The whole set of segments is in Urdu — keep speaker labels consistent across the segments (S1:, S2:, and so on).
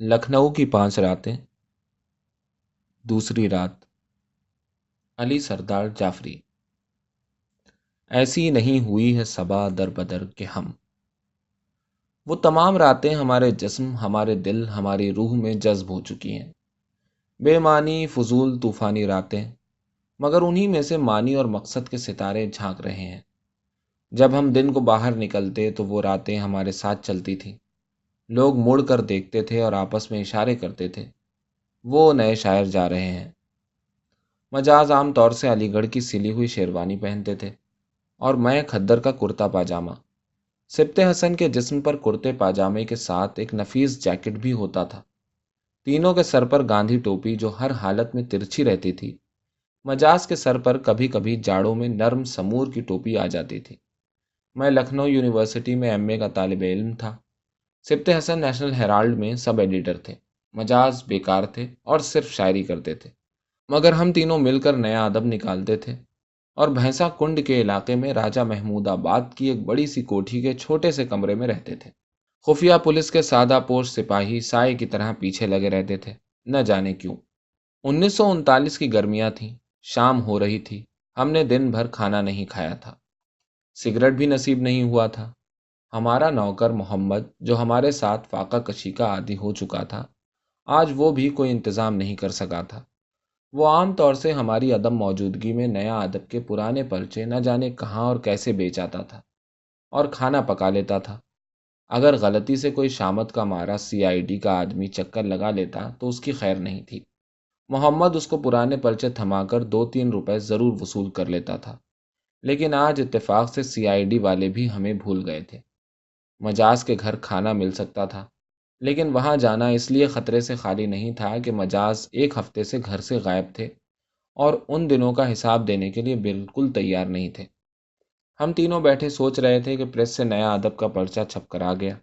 S1: لکھنؤ کی پانچ راتیں، دوسری رات علی سردار جعفری۔ ایسی نہیں ہوئی ہے صبا در بدر کے ہم۔ وہ تمام راتیں ہمارے جسم، ہمارے دل، ہماری روح میں جذب ہو چکی ہیں۔ بے معنی فضول طوفانی راتیں، مگر انہی میں سے معنی اور مقصد کے ستارے جھانک رہے ہیں۔ جب ہم دن کو باہر نکلتے تو وہ راتیں ہمارے ساتھ چلتی تھیں۔ لوگ مڑ کر دیکھتے تھے اور آپس میں اشارے کرتے تھے۔ وہ نئے شاعر جا رہے ہیں۔ مجاز عام طور سے علی گڑھ کی سلی ہوئی شیروانی پہنتے تھے اور میں کھدر کا کرتا پاجامہ۔ سبت حسن کے جسم پر کرتے پاجامے کے ساتھ ایک نفیس جیکٹ بھی ہوتا تھا۔ تینوں کے سر پر گاندھی ٹوپی جو ہر حالت میں ترچھی رہتی تھی۔ مجاز کے سر پر کبھی کبھی جاڑوں میں نرم سمور کی ٹوپی آ جاتی تھی۔ میں لکھنؤ یونیورسٹی میں ایم اے کا طالب علم تھا۔ سبت حسن نیشنل ہیرالڈ میں سب ایڈیٹر تھے، مجاز بیکار تھے اور صرف شاعری کرتے تھے۔ مگر ہم تینوں مل کر نیا ادب نکالتے تھے اور بھینسا کنڈ کے علاقے میں راجہ محمود آباد کی ایک بڑی سی کوٹھی کے چھوٹے سے کمرے میں رہتے تھے۔ خفیہ پولیس کے سادہ پوش سپاہی سائے کی طرح پیچھے لگے رہتے تھے، نہ جانے کیوں۔ انیس سو انتالیس کی گرمیاں تھیں، شام ہو رہی تھی، ہم نے دن بھر کھانا نہیں کھایا تھا۔ سگریٹ بھی نصیب نہیں ہوا تھا۔ ہمارا نوکر محمد، جو ہمارے ساتھ فاقہ کشی کا عادی ہو چکا تھا، آج وہ بھی کوئی انتظام نہیں کر سکا تھا۔ وہ عام طور سے ہماری عدم موجودگی میں نیا ادب کے پرانے پرچے نہ جانے کہاں اور کیسے بیچ آتا تھا اور کھانا پکا لیتا تھا۔ اگر غلطی سے کوئی شامت کا مارا سی آئی ڈی کا آدمی چکر لگا لیتا تو اس کی خیر نہیں تھی۔ محمد اس کو پرانے پرچے تھما کر دو تین روپے ضرور وصول کر لیتا تھا۔ لیکن آج اتفاق سے سی آئی ڈی والے بھی ہمیں بھول گئے تھے۔ مجاز کے گھر کھانا مل سکتا تھا۔ لیکن وہاں جانا اس لیے خطرے سے خالی نہیں تھا کہ مجاز ایک ہفتے سے گھر سے غائب تھے اور ان دنوں کا حساب دینے کے لیے بالکل تیار نہیں تھے۔ ہم تینوں بیٹھے سوچ رہے تھے کہ پریس سے نیا ادب کا پرچہ چھپ کر آ گیا۔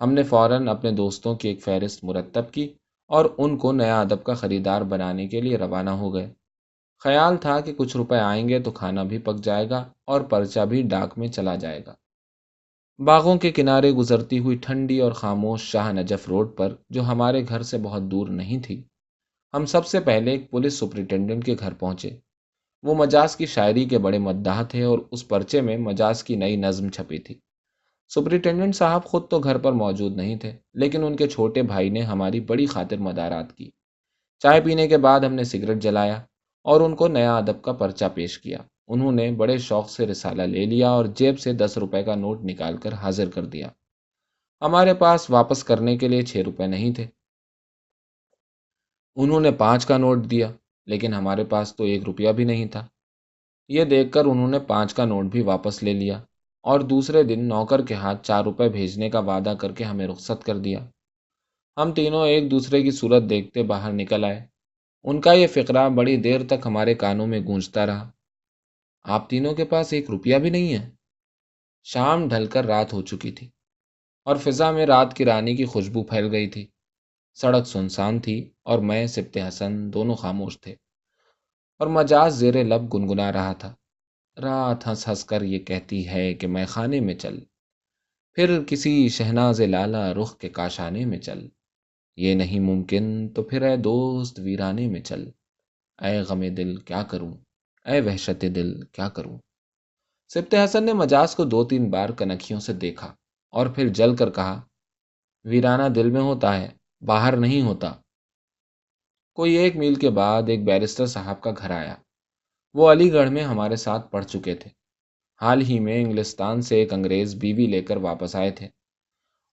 S1: ہم نے فوراً اپنے دوستوں کی ایک فہرست مرتب کی اور ان کو نیا ادب کا خریدار بنانے کے لیے روانہ ہو گئے۔ خیال تھا کہ کچھ روپے آئیں گے تو کھانا بھی پک جائے گا اور پرچہ بھی ڈاک میں چلا جائے گا۔ باغوں کے کنارے گزرتی ہوئی ٹھنڈی اور خاموش شاہ نجف روڈ پر جو ہمارے گھر سے بہت دور نہیں تھی، ہم سب سے پہلے ایک پولیس سپرنٹینڈنٹ کے گھر پہنچے۔ وہ مجاز کی شاعری کے بڑے مداح تھے اور اس پرچے میں مجاز کی نئی نظم چھپی تھی۔ سپرنٹینڈنٹ صاحب خود تو گھر پر موجود نہیں تھے، لیکن ان کے چھوٹے بھائی نے ہماری بڑی خاطر مدارات کی۔ چائے پینے کے بعد ہم نے سگریٹ جلایا اور ان کو نیا ادب کا پرچہ پیش کیا۔ انہوں نے بڑے شوق سے رسالہ لے لیا اور جیب سے دس روپے کا نوٹ نکال کر حاضر کر دیا۔ ہمارے پاس واپس کرنے کے لیے چھ روپے نہیں تھے۔ انہوں نے پانچ کا نوٹ دیا، لیکن ہمارے پاس تو ایک روپیہ بھی نہیں تھا۔ یہ دیکھ کر انہوں نے پانچ کا نوٹ بھی واپس لے لیا اور دوسرے دن نوکر کے ہاتھ چار روپے بھیجنے کا وعدہ کر کے ہمیں رخصت کر دیا۔ ہم تینوں ایک دوسرے کی صورت دیکھتے باہر نکل آئے۔ ان کا یہ فقرہ بڑی دیر تک ہمارے کانوں میں گونجتا رہا۔ آپ تینوں کے پاس ایک روپیہ بھی نہیں ہے۔ شام ڈھل کر رات ہو چکی تھی اور فضا میں رات کی رانی کی خوشبو پھیل گئی تھی۔ سڑک سنسان تھی اور میں، سبت حسن دونوں خاموش تھے اور مجاز زیر لب گنگنا رہا تھا۔ رات ہنس ہنس کر یہ کہتی ہے کہ میں خانے میں چل، پھر کسی شہناز لالا رخ کے کاشانے میں چل۔ یہ نہیں ممکن تو پھر اے دوست ویرانے میں چل۔ اے غم دل، کیا کروں؟ اے وحشت دل، کیا کروں؟ سبت حسن نے مجاز کو دو تین بار کنکھیوں سے دیکھا اور پھر جل کر کہا، ویرانہ دل میں ہوتا ہے، باہر نہیں ہوتا۔ کوئی ایک میل کے بعد ایک بیرسٹر صاحب کا گھر آیا۔ وہ علی گڑھ میں ہمارے ساتھ پڑھ چکے تھے۔ حال ہی میں انگلستان سے ایک انگریز بیوی لے کر واپس آئے تھے۔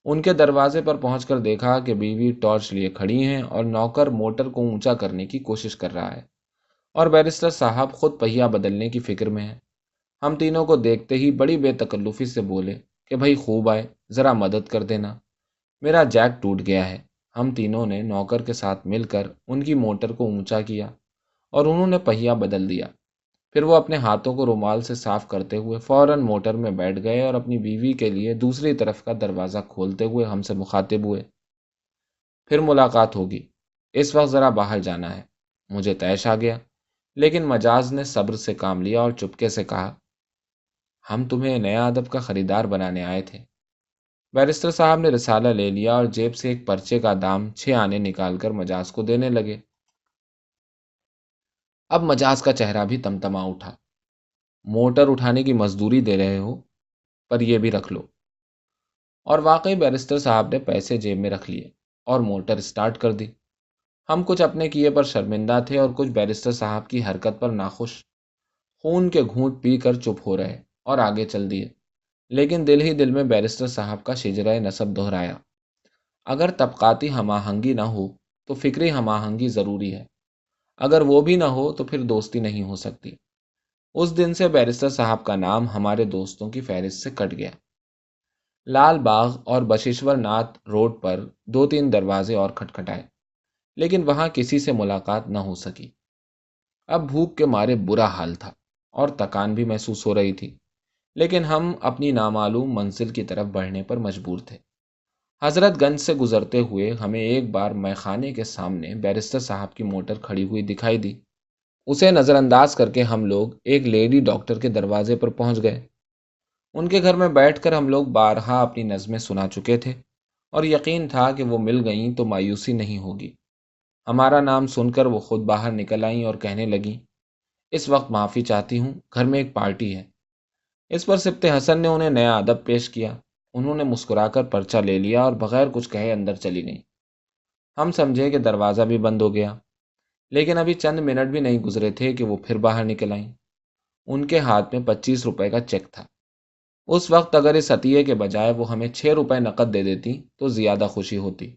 S1: ان کے دروازے پر پہنچ کر دیکھا کہ بیوی ٹارچ لیے کھڑی ہیں اور نوکر موٹر کو اونچا کرنے کی کوشش کر رہا ہے۔ اور بیرسٹر صاحب خود پہیا بدلنے کی فکر میں ہے ہم تینوں کو دیکھتے ہی بڑی بے تکلفی سے بولے کہ بھائی خوب آئے، ذرا مدد کر دینا۔ میرا جیک ٹوٹ گیا ہے۔ ہم تینوں نے نوکر کے ساتھ مل کر ان کی موٹر کو اونچا کیا اور انہوں نے پہیا بدل دیا۔ پھر وہ اپنے ہاتھوں کو رومال سے صاف کرتے ہوئے فوراً موٹر میں بیٹھ گئے اور اپنی بیوی کے لیے دوسری طرف کا دروازہ کھولتے ہوئے ہم سے مخاطب ہوئے۔ پھر ملاقات ہوگی۔ اس وقت ذرا باہر جانا ہے۔ مجھے طیش آ گیا۔ لیکن مجاز نے صبر سے کام لیا اور چپکے سے کہا، ہم تمہیں نیا ادب کا خریدار بنانے آئے تھے۔ بیرسٹر صاحب نے رسالہ لے لیا اور جیب سے ایک پرچے کا دام چھ آنے نکال کر مجاز کو دینے لگے۔ اب مجاز کا چہرہ بھی تمتما اٹھا۔ موٹر اٹھانے کی مزدوری دے رہے ہو، پر یہ بھی رکھ لو۔ اور واقعی بیرسٹر صاحب نے پیسے جیب میں رکھ لیے اور موٹر اسٹارٹ کر دی۔ ہم کچھ اپنے کیے پر شرمندہ تھے اور کچھ بیرسٹر صاحب کی حرکت پر ناخوش۔ خون کے گھونٹ پی کر چپ ہو رہے اور آگے چل دیے۔ لیکن دل ہی دل میں بیرسٹر صاحب کا شجرۂ نصب دہرایا۔ اگر طبقاتی ہم آہنگی نہ ہو تو فکری ہم آہنگی ضروری ہے۔ اگر وہ بھی نہ ہو تو پھر دوستی نہیں ہو سکتی۔ اس دن سے بیرسٹر صاحب کا نام ہمارے دوستوں کی فہرست سے کٹ گیا۔ لال باغ اور بشیشور ناتھ روڈ پر دو تین دروازے اور کھٹکھٹائے۔ لیکن وہاں کسی سے ملاقات نہ ہو سکی۔ اب بھوک کے مارے برا حال تھا اور تکان بھی محسوس ہو رہی تھی، لیکن ہم اپنی نامعلوم منزل کی طرف بڑھنے پر مجبور تھے۔ حضرت گنج سے گزرتے ہوئے ہمیں ایک بار میخانے کے سامنے بیرسٹر صاحب کی موٹر کھڑی ہوئی دکھائی دی۔ اسے نظر انداز کر کے ہم لوگ ایک لیڈی ڈاکٹر کے دروازے پر پہنچ گئے۔ ان کے گھر میں بیٹھ کر ہم لوگ بارہا اپنی نظمیں سنا چکے تھے اور یقین تھا کہ وہ مل گئیں تو مایوسی نہیں ہوگی۔ ہمارا نام سن کر وہ خود باہر نکل آئیں اور کہنے لگیں، اس وقت معافی چاہتی ہوں، گھر میں ایک پارٹی ہے۔ اس پر سبت حسن نے انہیں نیا ادب پیش کیا۔ انہوں نے مسکرا کر پرچہ لے لیا اور بغیر کچھ کہے اندر چلی گئیں۔ ہم سمجھے کہ دروازہ بھی بند ہو گیا، لیکن ابھی چند منٹ بھی نہیں گزرے تھے کہ وہ پھر باہر نکل آئیں۔ ان کے ہاتھ میں پچیس روپے کا چیک تھا۔ اس وقت اگر اس عطیے کے بجائے وہ ہمیں چھ روپے نقد دے دیتی تو زیادہ خوشی ہوتی۔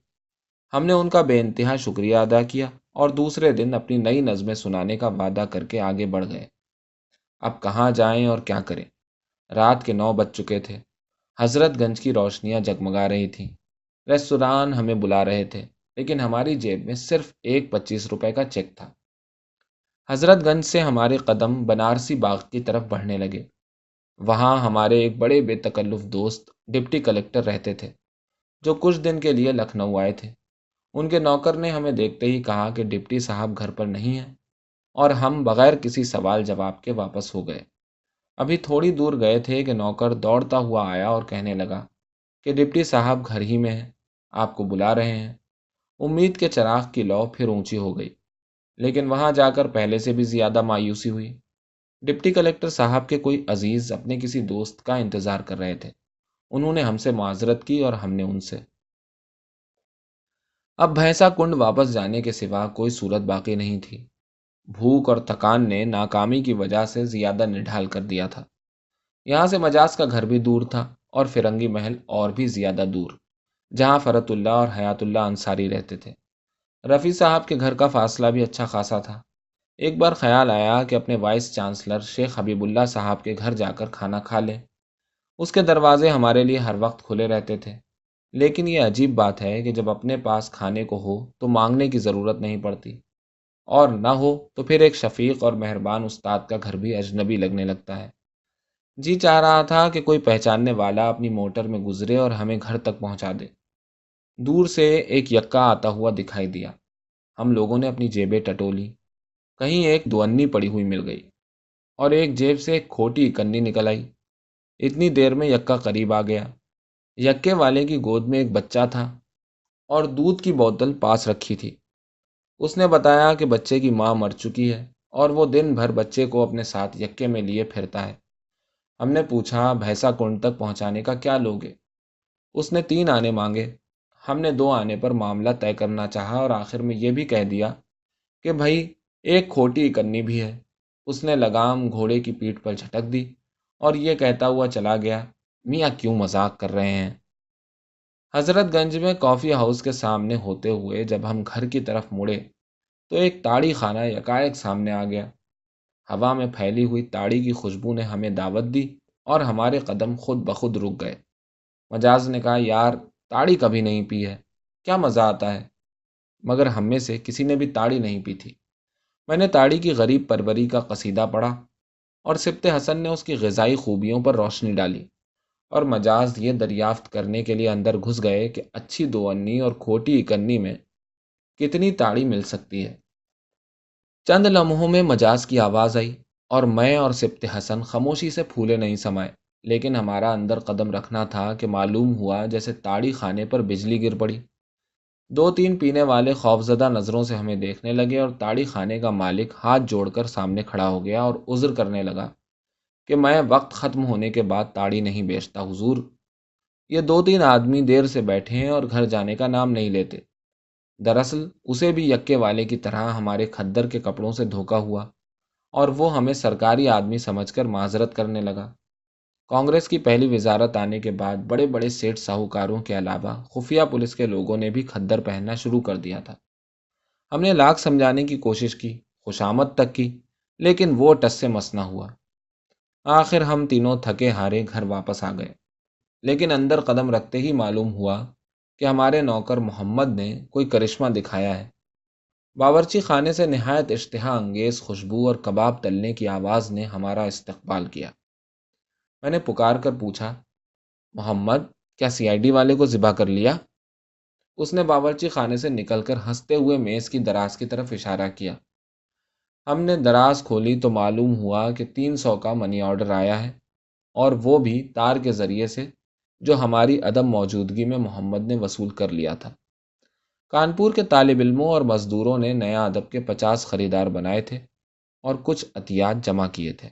S1: ہم نے ان کا بے انتہا شکریہ ادا کیا اور دوسرے دن اپنی نئی نظمیں سنانے کا وعدہ کر کے آگے بڑھ گئے۔ اب کہاں جائیں اور کیا کریں؟ رات کے نو بج چکے تھے۔ حضرت گنج کی روشنیاں جگمگا رہی تھیں۔ ریستوران ہمیں بلا رہے تھے، لیکن ہماری جیب میں صرف ایک پچیس روپے کا چیک تھا۔ حضرت گنج سے ہمارے قدم بنارسی باغ کی طرف بڑھنے لگے۔ وہاں ہمارے ایک بڑے بے تکلف دوست ڈپٹی کلیکٹر رہتے تھے، جو کچھ دن کے لیے لکھنؤ آئے تھے۔ ان کے نوکر نے ہمیں دیکھتے ہی کہا کہ ڈپٹی صاحب گھر پر نہیں ہیں اور ہم بغیر کسی سوال جواب کے واپس ہو گئے۔ ابھی تھوڑی دور گئے تھے کہ نوکر دوڑتا ہوا آیا اور کہنے لگا کہ ڈپٹی صاحب گھر ہی میں ہیں، آپ کو بلا رہے ہیں۔ امید کے چراغ کی لو پھر اونچی ہو گئی، لیکن وہاں جا کر پہلے سے بھی زیادہ مایوسی ہوئی۔ ڈپٹی کلیکٹر صاحب کے کوئی عزیز اپنے کسی دوست کا انتظار کر رہے تھے۔ انہوں نے ہم سے معذرت کی اور ہم نے ان سے اب بھینسا کنڈ واپس جانے کے سوا کوئی صورت باقی نہیں تھی۔ بھوک اور تھکان نے ناکامی کی وجہ سے زیادہ نڈھال کر دیا تھا۔ یہاں سے مجاز کا گھر بھی دور تھا اور فرنگی محل اور بھی زیادہ دور، جہاں فرت اللہ اور حیات اللہ انصاری رہتے تھے۔ رفیع صاحب کے گھر کا فاصلہ بھی اچھا خاصا تھا۔ ایک بار خیال آیا کہ اپنے وائس چانسلر شیخ حبیب اللہ صاحب کے گھر جا کر کھانا کھا لیں۔ اس کے دروازے ہمارے لیے ہر وقت کھلے رہتے تھے۔ لیکن یہ عجیب بات ہے کہ جب اپنے پاس کھانے کو ہو تو مانگنے کی ضرورت نہیں پڑتی۔ اور نہ ہو تو پھر ایک شفیق اور مہربان استاد کا گھر بھی اجنبی لگنے لگتا ہے۔ جی چاہ رہا تھا کہ کوئی پہچاننے والا اپنی موٹر میں گزرے اور ہمیں گھر تک پہنچا دے۔ دور سے ایک یکا آتا ہوا دکھائی دیا۔ ہم لوگوں نے اپنی جیبیں ٹٹولی۔ کہیں ایک دونی پڑی ہوئی مل گئی۔ اور ایک جیب سے ایک کھوٹی کنی نکل آئی۔ اتنی دیر میں یکا قریب آ گیا۔ یکے والے کی گود میں ایک بچہ تھا اور دودھ کی بوتل پاس رکھی تھی۔ اس نے بتایا کہ بچے کی ماں مر چکی ہے اور وہ دن بھر بچے کو اپنے ساتھ یکے میں لیے پھرتا ہے۔ ہم نے پوچھا، بھینسا کنڈ تک پہنچانے کا کیا لوگے اس نے تین آنے مانگے۔ ہم نے دو آنے پر معاملہ طے کرنا چاہا اور آخر میں یہ بھی کہہ دیا کہ بھائی، ایک کھوٹی کرنی بھی ہے۔ اس نے لگام گھوڑے کی پیٹھ پر جھٹک دی اور یہ کہتا ہوا چلا گیا۔ میاں کیوں مذاق کر رہے ہیں؟ حضرت گنج میں کافی ہاؤس کے سامنے ہوتے ہوئے جب ہم گھر کی طرف مڑے تو ایک تاڑی خانہ یکائک سامنے آ گیا۔ ہوا میں پھیلی ہوئی تاڑی کی خوشبو نے ہمیں دعوت دی اور ہمارے قدم خود بخود رک گئے۔ مجاز نے کہا، یار، تاڑی کبھی نہیں پی ہے، کیا مزہ آتا ہے؟ مگر ہم میں سے کسی نے بھی تاڑی نہیں پی تھی۔ میں نے تاڑی کی غریب پروری کا قصیدہ پڑھا اور سبت حسن نے اس کی غذائی خوبیوں پر روشنی ڈالی۔ اور مجاز یہ دریافت کرنے کے لیے اندر گھس گئے کہ اچھی دو انی اور کھوٹی اکنی میں کتنی تاڑی مل سکتی ہے۔ چند لمحوں میں مجاز کی آواز آئی اور میں اور سبت حسن خاموشی سے پھولے نہیں سمائے، لیکن ہمارا اندر قدم رکھنا تھا کہ معلوم ہوا جیسے تاڑی خانے پر بجلی گر پڑی۔ دو تین پینے والے خوفزدہ نظروں سے ہمیں دیکھنے لگے اور تاڑی خانے کا مالک ہاتھ جوڑ کر سامنے کھڑا ہو گیا اور عذر کرنے لگا۔ کہ میں وقت ختم ہونے کے بعد تاڑی نہیں بیچتا، حضور۔ یہ دو تین آدمی دیر سے بیٹھے ہیں اور گھر جانے کا نام نہیں لیتے۔ دراصل اسے بھی یکے والے کی طرح ہمارے کھدر کے کپڑوں سے دھوکا ہوا اور وہ ہمیں سرکاری آدمی سمجھ کر معذرت کرنے لگا۔ کانگریس کی پہلی وزارت آنے کے بعد بڑے بڑے سیٹ ساہوکاروں کے علاوہ خفیہ پولیس کے لوگوں نے بھی کھدر پہننا شروع کر دیا تھا۔ ہم نے لاکھ سمجھانے کی کوشش کی، خوشامد تک کی، لیکن وہ ٹس سے مس نہ ہوا۔ آخر ہم تینوں تھکے ہارے گھر واپس آ گئے۔ لیکن اندر قدم رکھتے ہی معلوم ہوا کہ ہمارے نوکر محمد نے کوئی کرشمہ دکھایا ہے۔ باورچی خانے سے نہایت اشتہا انگیز خوشبو اور کباب تلنے کی آواز نے ہمارا استقبال کیا۔ میں نے پکار کر پوچھا، محمد، کیا سی آئی ڈی والے کو ذبح کر لیا؟ اس نے باورچی خانے سے نکل کر ہنستے ہوئے میز کی دراز کی طرف اشارہ کیا۔ ہم نے دراز کھولی تو معلوم ہوا کہ تین سو کا منی آرڈر آیا ہے اور وہ بھی تار کے ذریعے سے جو ہماری عدم موجودگی میں محمد نے وصول کر لیا تھا۔ کانپور کے طالب علموں اور مزدوروں نے نیا ادب کے پچاس خریدار بنائے تھے اور کچھ عطیات جمع کیے تھے۔